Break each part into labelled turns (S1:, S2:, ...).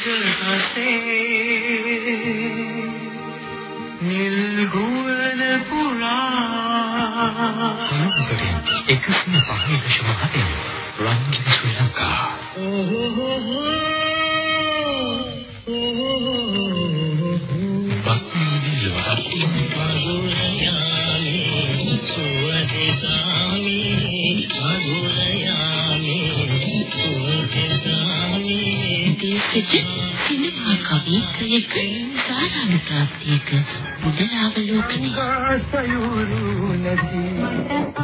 S1: ගසේ නිල් ගුවන පුරා
S2: සංස්කෘතිය 105.7 රංගින ශ්‍රී ලංකා බක්මී
S3: දේශජ සිනමා කවිත්‍රයක සාරානුප්‍රාප්තියක මුදලාවලෝකනය
S1: සයුරු නැති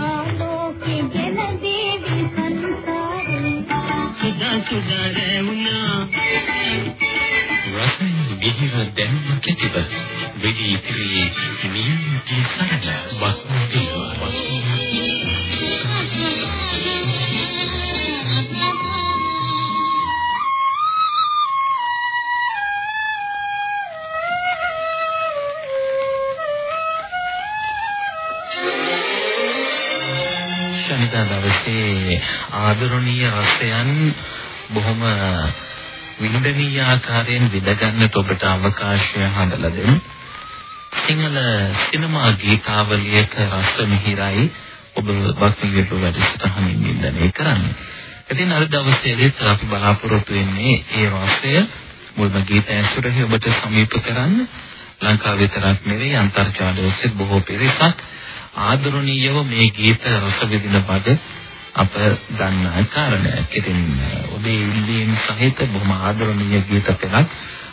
S4: ආලෝකේ ගෙන දේවි සංසාරේ
S1: සුදා සුදා රැවුනා
S2: රසයෙන් ගිහිව දැනුම කැතිව වෙඩි ඉතිරි නියුටි සරල බක්මී ශනිදා දවසේ ආදරණීය රසයන් බොහොම විඳනීය ආකාරයෙන් විඳගන්නට ඔබට අවකාශය හදලා දෙමු. සිංහල සිනමා ගීතාවලියක රස මිහිරයි ඔබ බක්මිගෙපු වැඩසටහනින් වින්දනය කරන්නේ. ඉතින් අද දවසේදීත් අපි බලාපොරොත්තු වෙන්නේ ඒ රසය මුල්ම ගීත ඇසුරෙහි ඔබට සමීප කරන්න ලංකාව විතරක් නෙවෙයි අන්තර්ජාලය ඔස්සේ බොහෝ පිරිසක් ආදරණීයව මේ ගීත රස විඳින බඩ අප ගන්න කාරණයක්. ඉතින් ඔබේ ඉල්ලීම් සහිත බොහොම ආදරණීය ගීත පෙළක්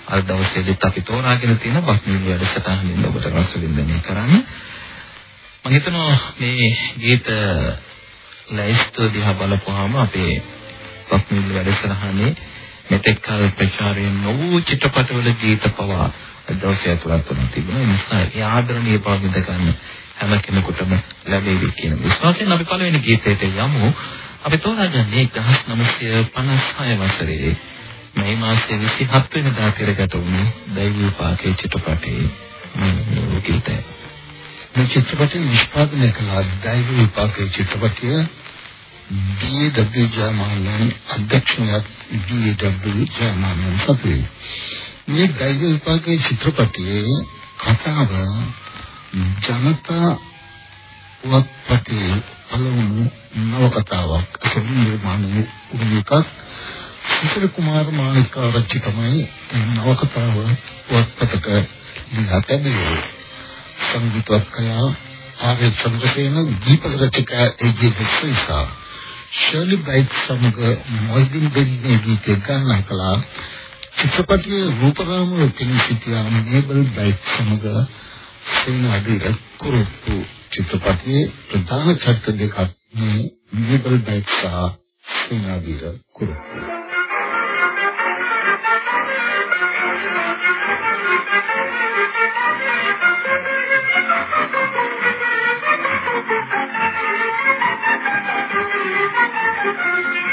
S2: අද දවසේදීත් අපි තෝරාගෙන තියෙන බක්මීල් වැඩසටහනින් ඔබට රස විඳින්න කරන්න. මම හිතනවා මේ ගීත ලයිස්ට් දිහා බලපුවාම අපේ බක්මීල් වැඩසටහනේ මෙතෙක් කල ප්‍රචාරය නොවූ චිත්‍රපටවල ගීත පවා දවසේ ඇතුළත් වුණා තිබුණා. ඒ නිසා ඒ ආදරණීය බව විඳ ගන්න හැම කෙනෙකුටම ලැබෙවි කියන විශ්වාසයෙන් අපි පළවෙනි ගීතයට යමු. අපි තෝරාගන්නේ 1956 වසරේ මේ මාසයේ 27 වෙනිදා පෙරගත වුණු දෛවී පාකේ චිත්‍රපටයේ මේ ගීතය.
S5: මේ චිත්‍රපටය නිෂ්පාදනය කළ දෛවී විපාකයේ චිත්‍රපටය D.W. ජයමාලන් අධ්‍යක්ෂණයක් D.W. ජයමාලන් සතුයි. මේ දෛවී විපාකයේ චිත්‍රපටයේ කතාව ජනතා වත්පතේ පළවුණු නවකතාවක්. අසලින් නිර්මාණය වූ එකක් සුසිර කුමාර මාණික ආරච්චි තමයි නවකතාව වත්පතක ලියා තැබුවේ සංගීතවත් කලා ආර්ය චන්ද්‍රසේන දීපක රචකයා ඒ.ජේ විශ්වයිසා ශර්ලි බ්‍රයිට් සමග මොයිදින් බෙන්නේ ගීතය ගායනා කළා. චිත්‍රපටයේ රූපරාමයේ පෙනී සිටියා මේබල් බ්‍රයිට් සමග සේනාධිර කුරුප්පු චිත්‍රපටයේ ප්‍රධාන චරිත දෙකක් මේ මේබල් බ්‍රයිට් සහ සේනාධිර කුරුප්පු.
S1: පුරතලියේ සුකුමලියේ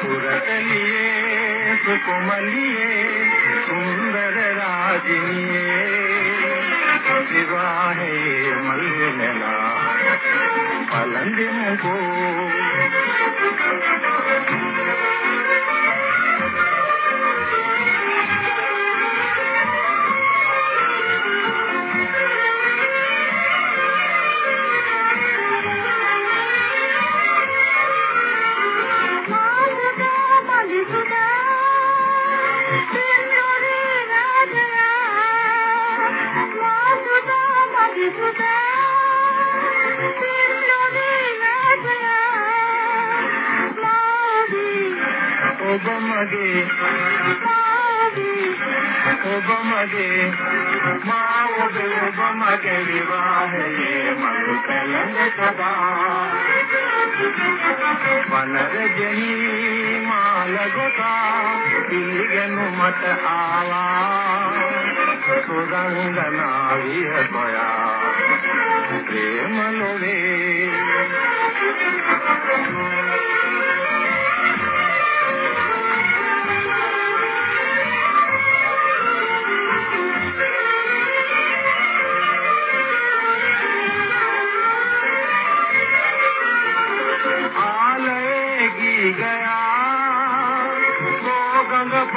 S1: පුරතලියේ සුකුමලියේ සුන්දර රාජිනියේ. විවාහේ මල්නලා පලඳි ඔබ මගේ ඔබ මගේ මා ඔබ ඔබ මගේ විවාහයේ මඟ පැලඳ සදා වනරජනී මාල ගොතා පිළිගනු මට ආවා. සුරංගනාවිය සොයා ප්‍රේම ලොවේ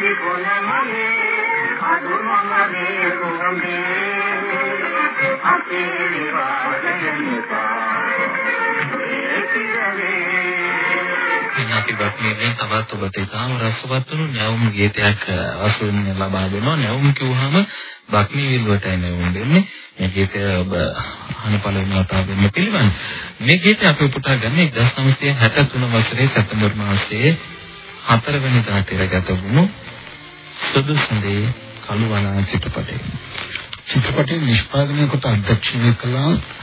S6: නිසා ඒ පිරවේ
S1: මදගුරේ පිපුන මලේ අදුමමනේ කුඹේ අපේ විවාහය නිසා ඒ පිරවේ
S2: ඉතින් අපි වත්මීගෙන් තවත් ඔබට ඉතාම රසවත් වුණු නැවුම් ගීතයක් අසුන්න ලබා දෙනවා. නැවුම් කිව්වහම බක්මී විල්ලටයි නැවුම් දෙන්නේ. මේ ගීතය ඔබ අහන පළවෙනි වතාවෙම පිළිවන්. මේ ගීතය අපි උපුටා ගන්නේ 1963 වසරේ සැප්තැම්බර් මාසයේ 4 වෙනිදාට ඉරගත වුණු සුදු සඳේ කළුවනා චිත්‍රපටයෙන්.
S7: චිත්‍රපටයේ නිෂ්පාදනය කොට අධ්‍යක්ෂණය කළ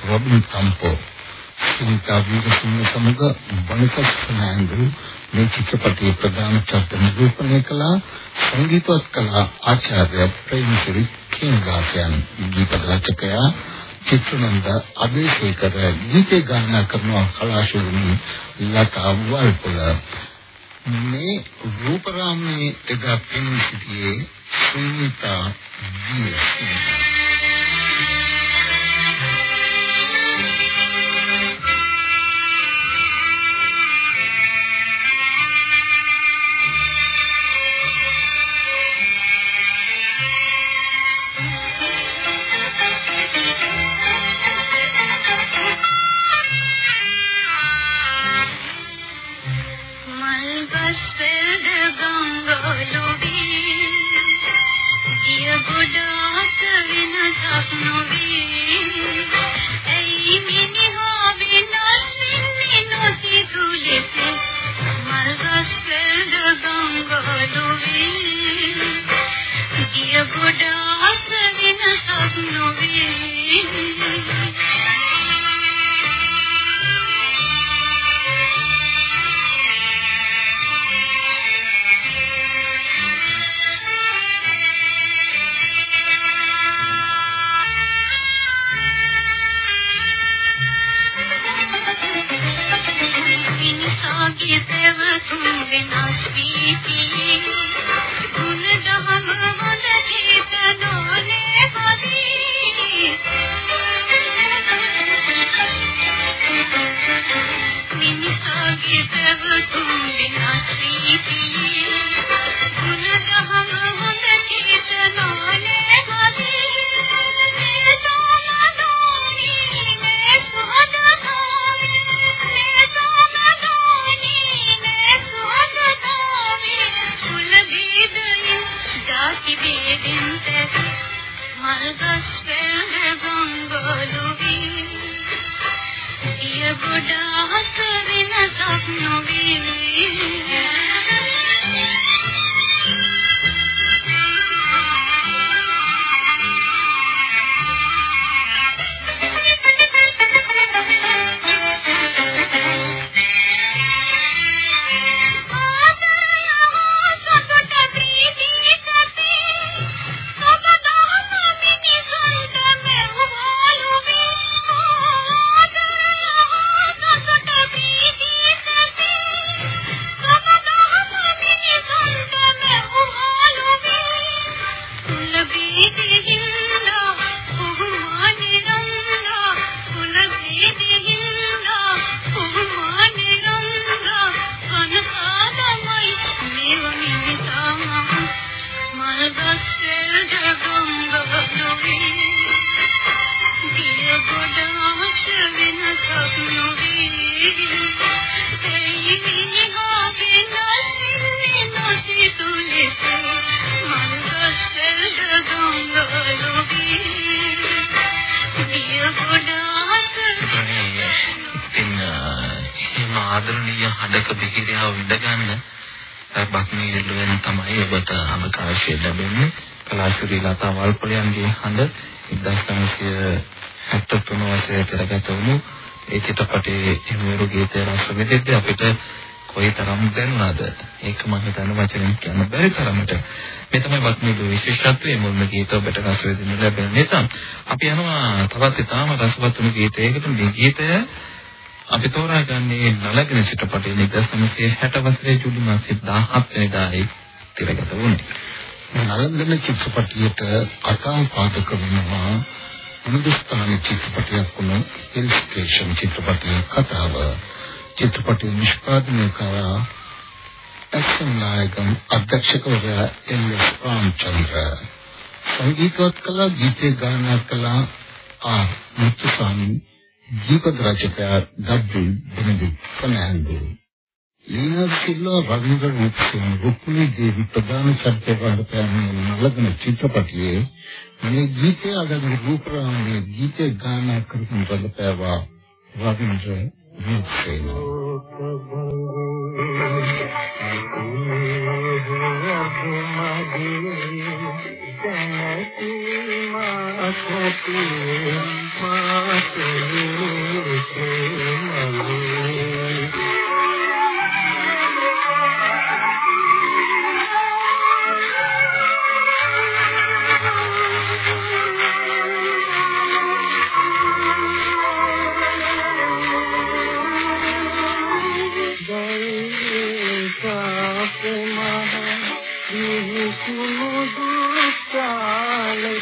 S7: රොබින් කම්පෝ. සුනිතා වීරසිංහ සමග බණකස් ෆර්නෑන්ඩෝ මේ චිත්‍රපටයේ ප්‍රධාන චරිත නිරූපණය කළ. සංගීතවත් කලා ආචාර්ය ප්‍රේමසිරි කිංගාසයන් ගීත රචකයා චිත්‍රනන්ද අබේසේකර ගීතේ ගායනා කරන කලාශූරී ලතා වල්පොල මේ රූපරාමයේ එදා පෙනී සිටියේ සුනිතා වීරසිංහ
S2: කලාශුරී ලතා වල්පොලියන්ගේ හඬ 1973 වසරේ කරගත වුණු ඒ චිත්‍රපටයේ හිමිවරු ගීතය රස විඳිද්දී අපිට කොයිතරම් දැනුණාද? ඒක මම හිතන වචනෙන් කියන්න බැරි තරමට. මේ තමයි බක්මීඩු විශේෂත්වයේ. මුල්ම ගීත ඔබට රස විඳින්න ලැබෙන නිසා අපි යනවා තවත් ඉතාම රසවත් වුණු ගීතයකට. මේ ගීතය අපි තෝරාගන්නේ නලගින චිත්‍රපටයේ 1960 වසරේ ජූලි මාසයේ 17 වෙනිදායි තිරගත වුණේ.
S5: නලගින චිත්‍රපටියට කතා පාදක වෙනවා හින්දුස්තානි චිත්‍රපටයක් වුණු හිල් ස්ටේෂන් චිත්‍රපටයේ කතාව. චිත්‍රපටය නිෂ්පාදනය කරා ඇක්ෂන් නායකම් අධ්‍යක්ෂකවරයා එල්.එස්. රාමචන්ද්‍ර. සංගීතවත් කළා ගීතේ ගායනා කළා ආ මුතුසාමි දීපක රචකයා ඩබ්ලිව්. බෙනඩික් ෆර්නැන්ඩෝ ලීනා සිල්වා රවීන්ද්‍ර රූපසිංහ රුක්මිණී දේවි ප්‍රධාන චරිතවලට නලගන චිත්‍රපටයේ මේ ගීතය අදගෙන රූපරාමයේ ගීතේ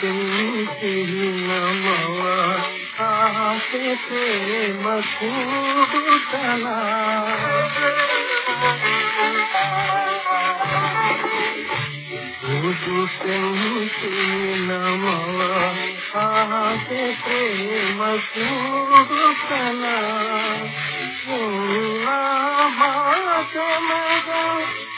S5: तुम से ही नमवा आते
S8: प्रेम
S9: खूब चला
S2: तू तुम से नमवा आते प्रेम खूब चला माता मगा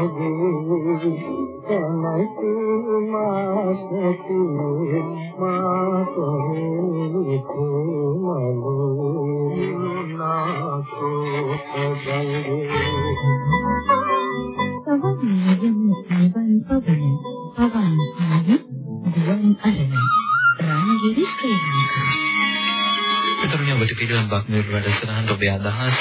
S2: රූපසිංහ සහ ඔබේ අදහස්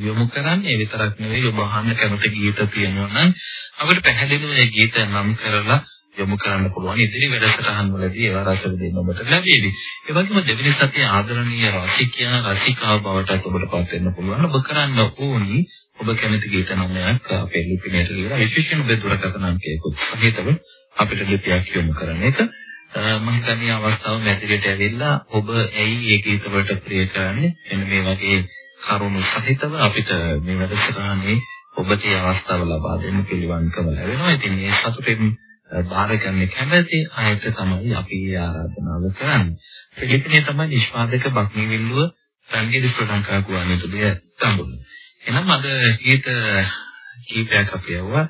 S2: යොමු කරන්නේ ඒ විතරක් නෙවෙයි ඔබ අහන්න කැමති ගීත තියෙනවා නම් අපිට පැහැදිලිව ඒ ගීත නම් කරලා යොමු කරන්න පුළුවන් ඉදිරි වැඩසටහන් වලදී ඒවා රස විඳින්න ඔබට ලැබෙවි. ඒ වගේම දෙවෙනි සතියේ ආදරණීය රසිකයා රසිකාව බවට ඔබට පත් වෙන්න පුළුවන්. ඔබ කරන්න ඕනි ඔබ කැමති ගීත නමයක් අපේ ලිපිනයට ලියලා විශේෂයෙන් ඔබේ දුරකථන අංකයකුත් සහිතව අපිට ලිපියක් යොමු කරන එක. මම හිතන්නේ අවස්ථාව මැදිරියට ඇවිල්ලා ඔබ ඇයි මේ ගීත වලට ප්‍රිය කරන්නේ? එන්න මේ වගේ කරුණු සහිතව අපිට මේ වැඩසටහනේ ඔබට අවස්ථාව ලබා දෙන්න පිළිවන්කම ලැබෙනවා. ඉතින් මේ සතුටින් බාරගන්න කැමැති අයට තමයි අපි ආරාධනාව කරන්නේ. පිළිපිනේ තමයි නිෂ්පාදක බක්මීවිල්ලුව රංගිරි ශ්‍රී ලංකා ගුවන්විදුලිය තඹුල්ල. එහෙනම් අද ගීත කීපයක් අපි යවුවා.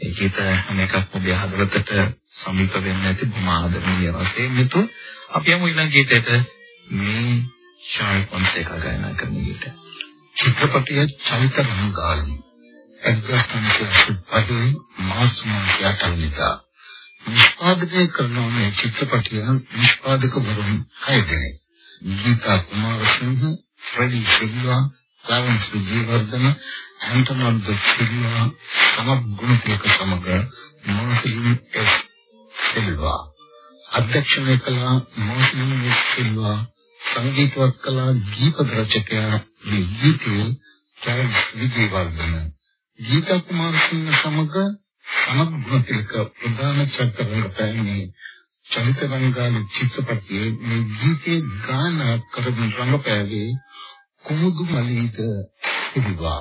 S2: ඒ ගීත හැම එකක්ම ඔබේ හදවතට සමීප වෙන්න ඇති බොහොම ආදරණීය වශයෙන් යුතු. අපි යමු ඊළඟ ගීතයට මේ ශාල් පොන්සේකා ගායනා කරන ගීත.
S7: චිත්‍රපටයේ චලිත රංගාලි එක්ගස්තන්සේ සුප්පදී මාසුමන් යටල්නිකා නිෂ්පාදනය කරන මේ චිත්‍රපටය නිෂ්පාදකවරුන් හය දෙනෙක්. Geetha Kumarasinghe, Freddie Silva, Lawrence Wijewardena, Anthony de Silva, Samath Gunathilaka සමග මොහසින් එස් සිල්වා. අධ්‍යක්ෂණය කළ මොහසින් එස් සිල්වා සංගීතවත් කළ ගීත රචකයා මේ ගීතේ චාල්ස් විජේවර්ධන. ගීතා කුමාරසිංහ සමග සමග ගුණතිලක ප්‍රධාන චක්‍රවල පැන්නේ චලිත රංගාලි චිත්‍රපටයේ මේ ගීතේ ගාන කරමින් රංගපෑවේ කුමුදු මලීද පිළිවා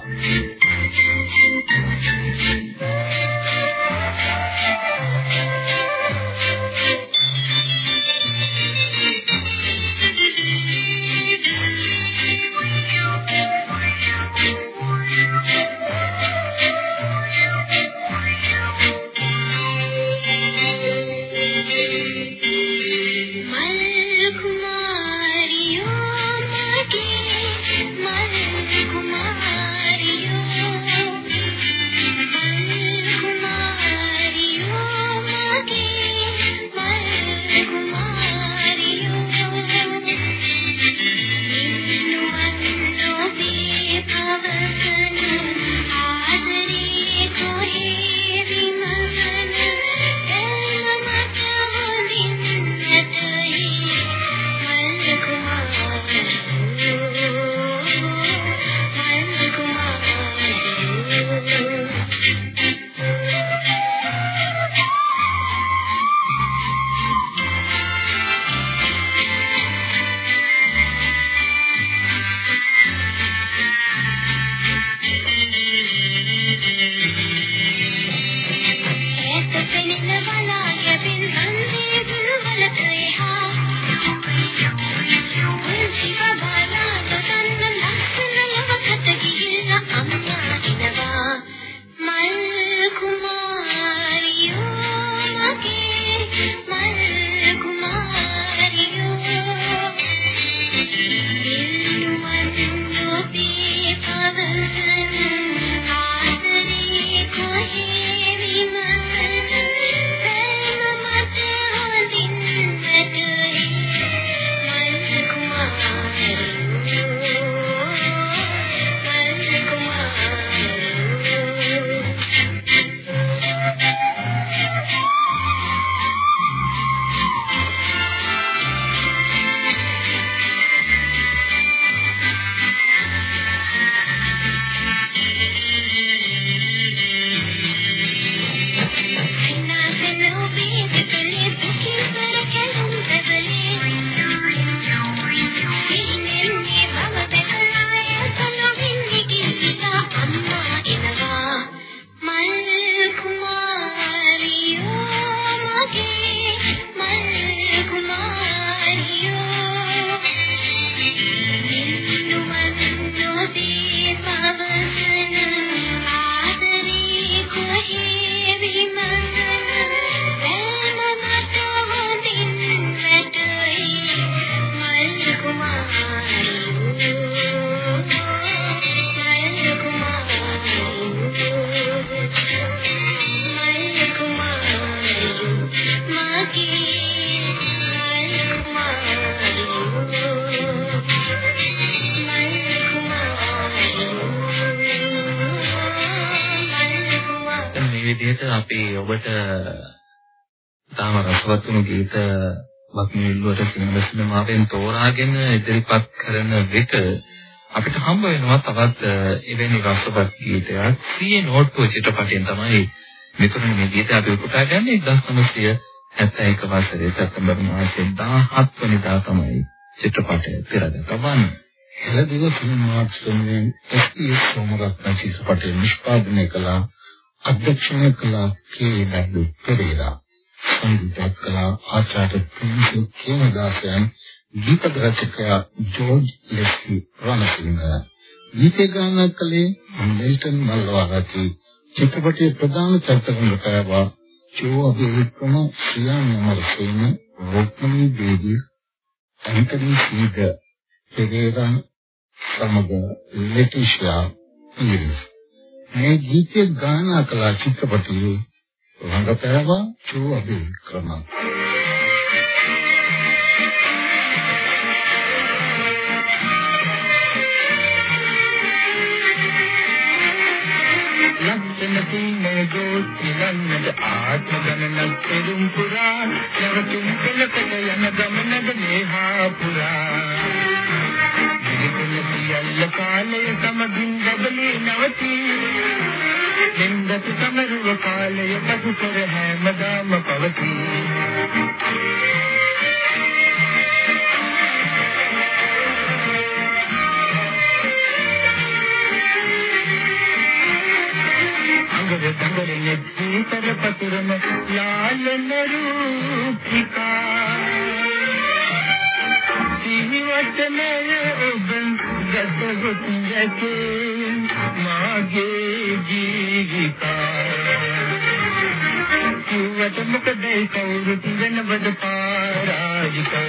S2: විදිහට අපි ඔබට තාම රසවත් වුණු ගීත වක්මිල්ලුවට සිංහල සිනමාවෙන් තෝරාගෙන ඉදිරිපත් කරන විට අපිට හම්බ වෙනවා තවත් එවැනි රසවත් ගීතයක් සීයේ නෝට්ටුව චිත්‍රපටයෙන් තමයි මෙතුණු මේ ගීතය අපි උපුටාගන්නේ 1971 වසරේ සැප්තැම්බර් මාසයේ 17 වෙනිදා තමයි චිත්‍රපටය තිරගතවන්නේ.
S5: හෙළදිව ෆිල්ම් ආර්ට්ස් වෙනුවෙන් එස්.පී.එස්. සෝමරත්න චිත්‍රපටය නිෂ්පාදනය කළ අධ්‍යක්ෂණය කළ කේ.ඩබ්ලිව් පෙරේරා සංගීතයක් කළ ආචාර්ය ප්‍රින්සි කේමදාසයන් ගීත රචකයා ජෝර්ජ් ලෙස්ලි රණසිංහ. ගීත ගායනා කළේ මෙල්ටන් මල්වාරති චිත්‍රපටයේ ප්‍රධාන චරිත රංගකයවා චෝ අබේවික්‍රම ශ්‍රියා නමරසේන රොක්මනී දේවී ඇන්ටනි සීග පෙරේරා සමග ලෙටිෂා පීරිස් මේ ගීතය ගායනා කළ චිත්‍රපටයේ රංගපෑවා චෝ අබේවික්‍රම
S1: ලක්ෂණ තින්නේ ගෝතිලන්නද ආත්ම ගණනක් පෙරුම් පුරා නවතුම් පෙළකට යන ගමනද මේහා පුරා. දිවිතුල සියල්ල කාලය සමගින් බබලී නවතී දෙන්නත් සමරුව කාලය පසු කර හැමදාම පවතී අඟර දඟරෙන දීතර පතුරන ලාලන රූපිකා ජීවිතනය ඔබ ගතගොත් යකේ මාගේ ජීවිතා කිව්වට මොකද කවුරුත් වෙනවද පාරාජිකා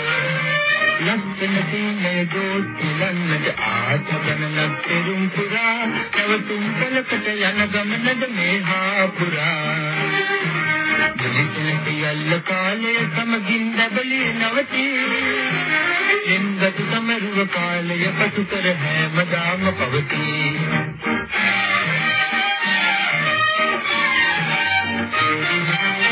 S1: ලක්ෂණ තින්නේ ගෝතිලන්නද ආත්මගණනක් පෙරුම් පුරා? නවතුම් පලකට යන ගමනද මේහා පුරා? දෙලිතන සියල්ල කාලය සමගින් දැබලී නවතී එන්ගත් සමරුව කාලය පසු කර හැමදාම පවතී විස්මිත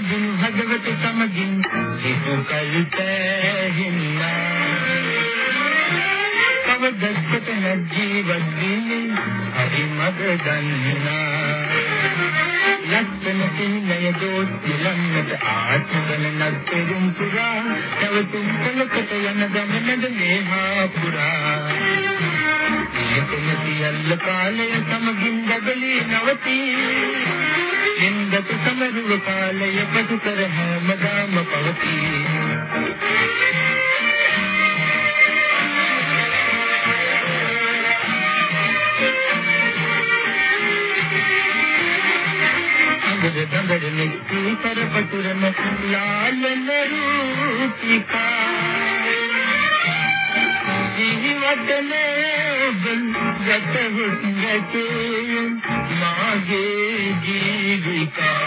S1: දුන් හදවත සමගින් සිදු කල්ප හින්නා කවදස්කට ජීවත් වීමේ හරි මග දන්නා. ලක්ෂණ සින්නය දෝස් දිලන්නට ආත්මගණනක් පෙරුම් පුරා. තවතුම් පලකට යන ගමනද මේහා පුරා ඒකම සියල්ල කාලය සමගින් බබලී නවතී. නින්දක සමරුව කාලය පසු කර හැමදාම පවතී. අඟද දඟද මෙත්ති පරපතුරම ලාලන රූපිකා ජීවතනේ ඔබන් යතහුත් නැතේ මාගේ ජීවිකා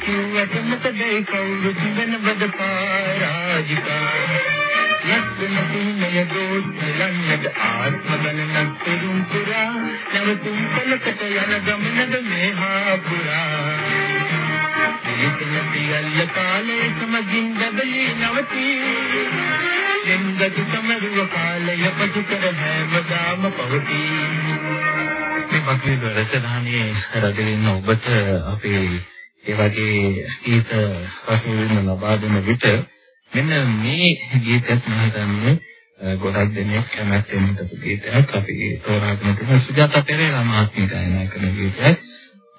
S1: කිව්වට මොකදයි කවුරුත් වෙනවද පාරාජිකා ලක්ෂණ තුනය දෝත්ලන්නද ආත්ම ගණනක් පෙරුම් පුරා නවතුම් පලකට යන ගමනද මේහා පුරා. ඒකන සියල්ල කාලේ සමගින් බබලී නවතී. දෙන්නද සමරුව කාලය පසු කර හැමදාම පවතී.
S2: මේ වගේ රචනානේ රැඳෙන ඔබට අපේ ඒ වගේ ගීත රසවිඳින ලබා දෙන විට මෙන්න මේ ගීතයත් මම හිතන්නේ ගොඩක් දෙනෙක් කැමැත්තෙන් හිටපු ගීතයක්. අපි තෝරාගෙන තියෙන සුජාතා පෙරේරා මහත්මිය ගායනා කරන ගීතයක්.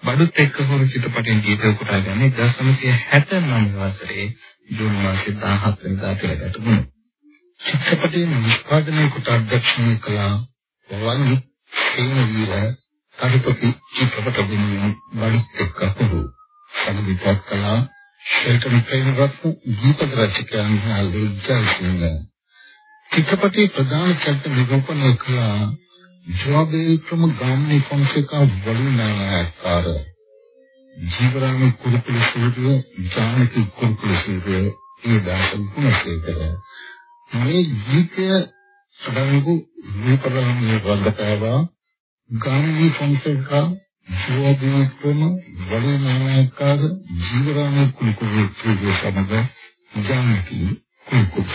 S2: බඩුත් එක්ක හොරු චිත්‍රපටයෙන් ගීත උපුටාගන්නේ 1969 වසරේ ජූන් මාසයේ 17 වෙනිදා පෙරගත වුණා.
S5: චිත්‍රපටයේ නිෂ්පාදනය කොට අධ්‍යක්ෂණය කළ වංගි සේනවීර කඩපති චිත්‍රපට වෙනුවෙන් බඩුත් එක්ක හොරු. සංගීතයක් කළා ෂෙල්ටන් ප්‍රේමරත්න ගීත රචකයන් හා ලේජ්ජා සිංහ චිත්‍රපටයේ ප්‍රධාන චරිත නිරූපණය කළ ජවාබේක්‍රම ගාමිණී ෆොන්සේකා වලිනායකාර ජීවරාණි කුරුකුල සූර්ය ජානකි කුරුකුල සූර්ය ඒ දාස ගුණසේකර මේ ගීතය සබංගු රූපරාමයේ රංගපෑවා ගාමිණී ෆොන්සේකා ජවාබේක්‍රම වලිනායකාර ජීවරාණි කුරුකුල සූර්ය සමග ජානකි කුරුකුල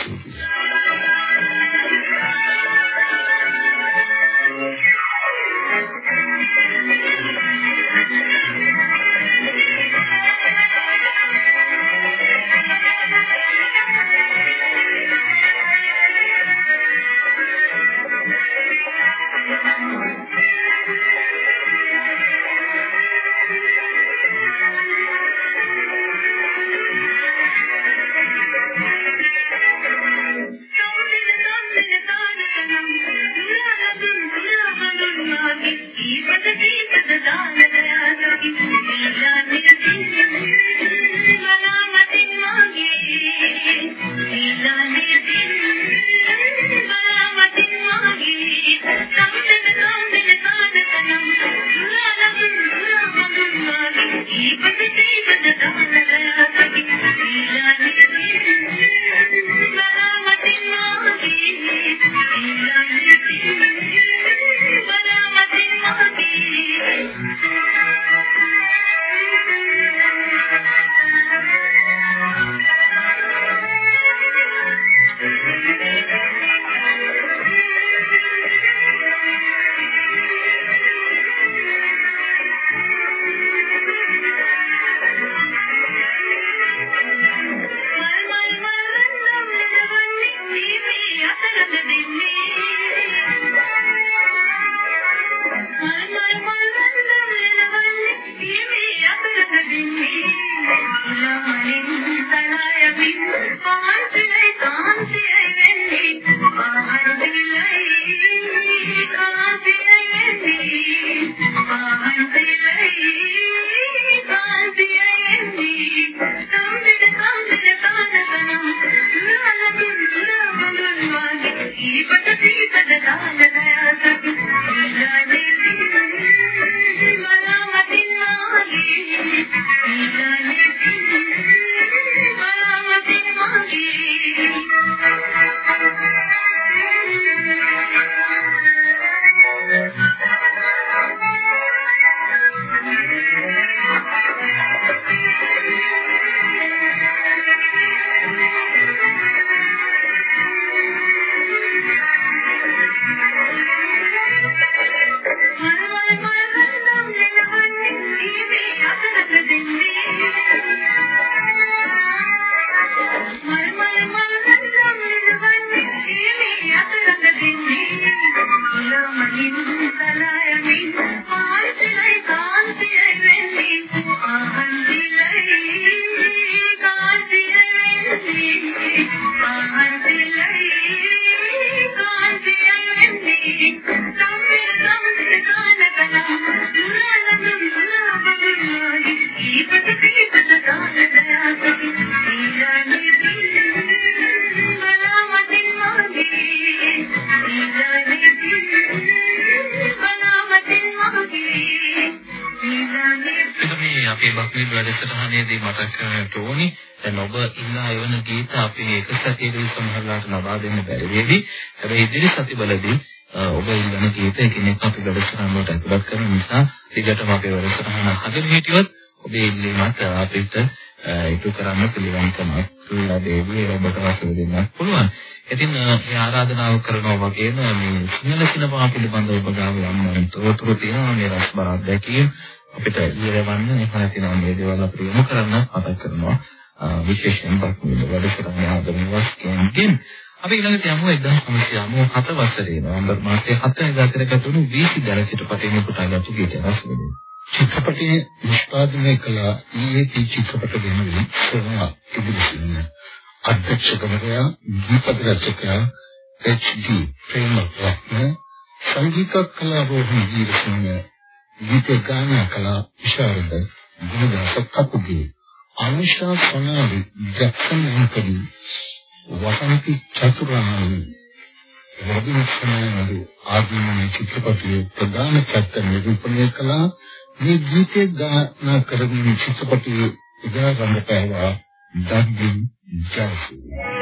S2: එක සතියකදී සමහරලාට ලබා දෙන්න බැරි වේවි. හැබැයි ඉදිරි සතිවලදී ඔබ ඉල්ලන ගීත එකිනෙක අපි වැඩසටහන වලට ඇතුළත් කරන නිසා දිගටම අපේ වැඩසටහන අහගෙන හිටියොත් ඔබේ ඉල්ලීමත් අපිට ඉටු කරන්න පිළිවන්කමක් ලැබෙවි ඔබට රසව දෙන්නත් පුළුවන්. ඉතින් මේ ආරාධනාව කරනවා වගේම මේ සිංහල සිනමා පිළිබඳව ඔබ ගාව යම් තොරතුරු තියෙනවා මේ රසබර අත්දැකීම් අපිට ඉරවන්න එහෙම නැතිනම් මේ දේවල් අපිට යොමු කරන්න මතක් කරනවා විශේෂයෙන් බක්මී වැඩසටහන ආදරණීය වස්කෙන්ගෙන් අපි ඊළඟට යමු 1997 වසරේ නොවැම්බර් මාසයේ 7 වෙනිදා කරගත් වුණු වීසි දර චිත්‍රපටයේ පුටාගත්තු ගීතය රසවිඳින්න.
S5: චිත්‍රපටයේ නිෂ්පාදනය කළ ඊයේ චිත්‍රපට දෙනුවේ සෝමා ඉදිරිසිංහ අධ්‍යක්ෂකවරයා දීපද රචකයා එච්.ඩී. ප්‍රේමරත්න සංගීත කලාවෝහි දීර්ඝසිංහ ගීත ගායනා කළ විශාරද ගුණදාස කපුගේ අනුෂා සොනාලි ජක්සන් අන්කඩි වසන්ති චතුරාණන්
S10: රොබින්සන් ආදීන චිත්‍රපටයේ ප්‍රධාන චරිත නිරූපණය කළා. මේ ගීතය ගායනා කරමින් චිත්‍රපටයේ ඉදා රංගපෑවා දග්ගින් ජයසූ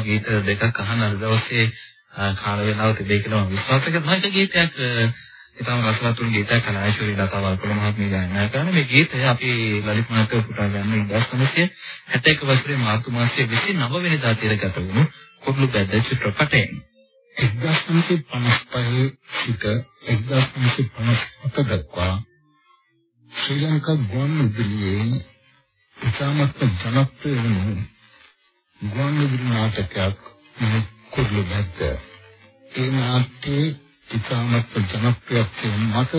S2: තව ගීත දෙකක් අහන්න අද දවසේ කාල වේලාව තිබේ කියලා මම විශ්වාස කරනවා. මේක ගීතයක් ඊටම රසවත්ුන් ගීතයක් කලාශූරී ලතා වල්පොල මහත්මිය ගායනා කරන මේ ගීතය අපි ලලිත් මහත්තයා පුටා ගන්න 1961 වසරේ මාර්තු මාසයේ 29 වෙනිදා තිරගත වුණු කුරුළු බැද්ද චිත්‍රපටයෙන්.
S10: 1955 සිට 1957 දක්වා ශ්‍රී ලංකා ගුවන් විදුලියේ ඉතාමත් ජනප්‍රිය වුණු ගුවන්විදුලි නාටකයක් කුරුළු වැද්ද. ඒ නාට්‍යයේ ඉතාමත් ජනප්‍රියත්වයෙන් මත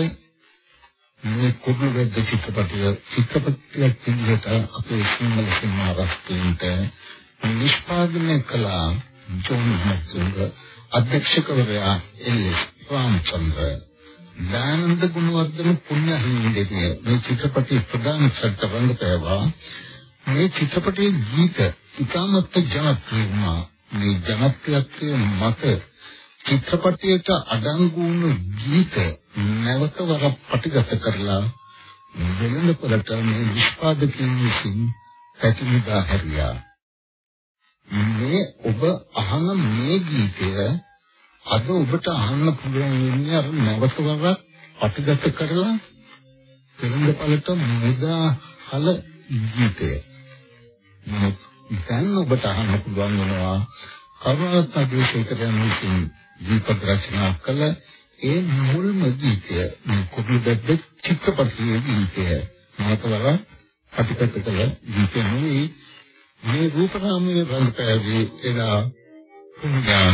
S10: මේ කුරුළු වැද්ද චිත්‍රපටය චිත්‍රපටයක් විදිහට අපේ සිංහල සිනමා රාජ්‍යයට නිෂ්පාදනය කළ ජෝන් මැත්සුන්ග අධ්‍යක්ෂකවරයා එල්.එස්. රාමචන්ද්‍ර දානන්ද ගුණවර්ධන පුණ්‍යහිමිදෙවිය මේ චිත්‍රපටයේ ප්‍රධාන සත්‍ය රංගපෑවා මේ චිත්‍රපටයේ ගීත ඉතාමත් ජනප්‍රිය වුණා මේ ජනප්‍රියත්වය මත චිත්‍රපටයට අඩංගු වුණු ගීත නැවත වරක් පටිගත කරලා වෙළඳපොළට මේ නිෂ්පාදකයන් විසින් පැතිරිදා හැරියා මේ ඔබ අහන මේ ගීතය අද ඔබට අහන්න පුළුවන් වෙන්නේ අර නැවත වරක් පටිගත කරලා වෙළඳපළට මුදා හල
S7: ගීතය. නමුත් දැන් ඔබට අහන්න පුළුවන් වෙනවා කරුණාරත්න දේශකයන් විසින් දීපක රචනා කළ ඒ මුල්ම ගීතය මේ කුරුළුබැද්ද චිත්‍රපටයේ ගීතය. මාතවර අපිට කළ ගීතය නෙවෙයි මේ රූපනාමයේ රංගපෑවේ එදා පුණ්‍යා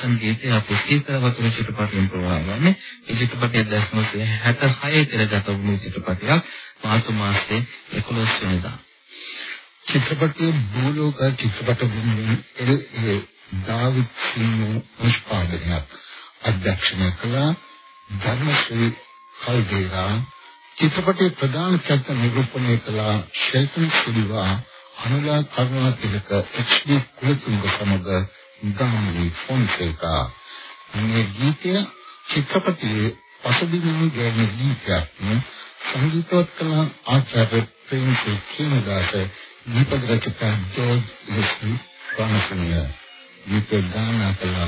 S7: හින්දෙන්නේ.
S2: අපි සීතල වතුර චිත්‍රපටයෙන් ප්‍රවාහන්නේ. ඒ චිත්‍රපටය 1966 පෙරගත වුණු චිත්‍රපටයක් මාර්තු මාසයේ 11 වෙනිදා.
S7: චිත්‍රපටයේ භූලෝක චිත්‍රපට භූමියේ එල් ඒ දාවිත් සිංහ නිෂ්පාදනයක් අධ්‍යක්ෂණය කළ ධර්මශ්‍රී කල්දේරා චිත්‍රපටයේ ප්‍රධාන චරිත නිරූපණය කළ ශේතන් සිල්වා අනුලා කරුණාතිලක එච්.ඩී. කුලතුංග සමග ගාමිණී ෆොන්සේකා මේ ගීතය චිත්‍රපටයේ පසුබිමින් ගැයෙන ගීතයක් සංගීතවත් කළ ආචාර්ය ප්‍රේමසිංහ කේමදාස දීපක රචකයා ජෝර්ජ් ලෙස්ලි රාමසිංහ ගීත ගායනා කළ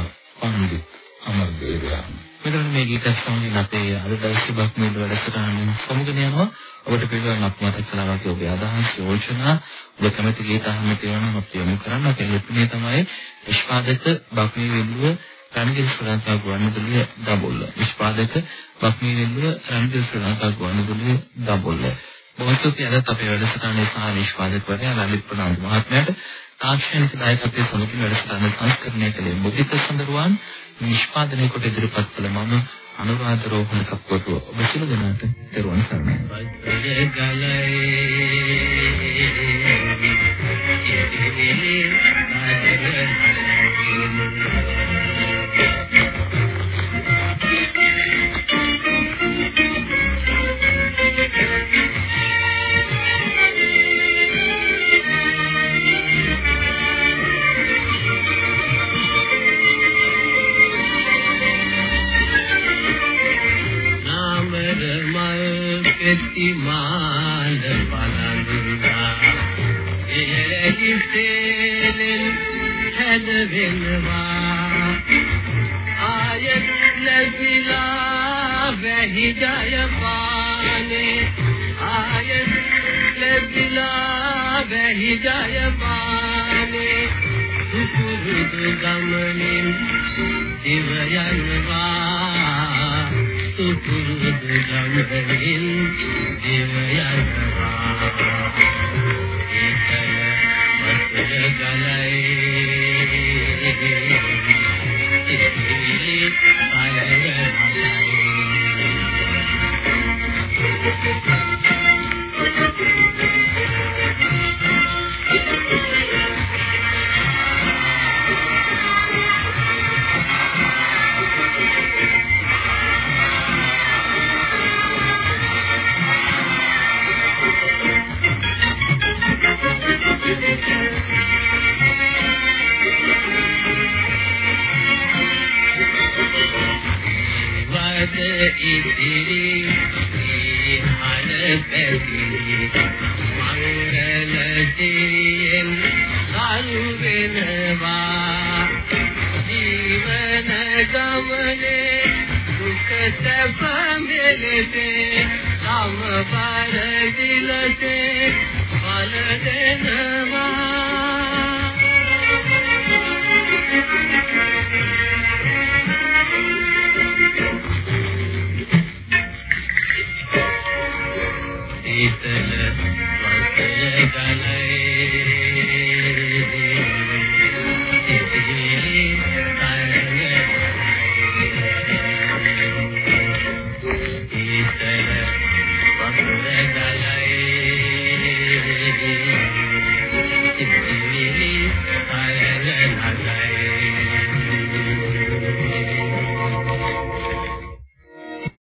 S7: පණ්ඩිත් අමරදේවයන්
S10: මෙතන මේ ගීත සමගින් අපේ අද දවසේ බක්මීඩ වැඩසටහන සමුගෙන යනවා. ඔබට පිළිවන් අප මතක් කළා වගේ ඔබේ අදහස් යෝජනා ඔබ කැමති ගීත අහන්න තියෙනවා අපිට යොමු කරන්න. අපේ ලිපිනේ තමයි නිෂ්පාදක බක්මී විල්ලුව රණගිරි ශ්‍රී ලංකා ගුවන්විදුලිය දඹුල්ල. නිෂ්පාදක බක්මී විල්ලුව රණගිරි ශ්‍රී ලංකා ගුවන්විදුලිය දඹුල්ල. බොහෝ ස්තුතියි අදත් අපේ වැඩසටහනේ සහ නිෂ්පාදකවරයා ලලිත් ප්‍රනාන්දු මහත්මයාට තාක්ෂණික දායකත්වයේ සමගින් වැඩසටහන සංස්කරණය කළේ මුදිත සඳරුවන් නිෂ්පාදනය කොට ඉදිරිපත් කළ මම අනුරාධ රෝහණ කප්පුවටුව ඔබ සියලු දෙනාට දරුවන් සරණයි.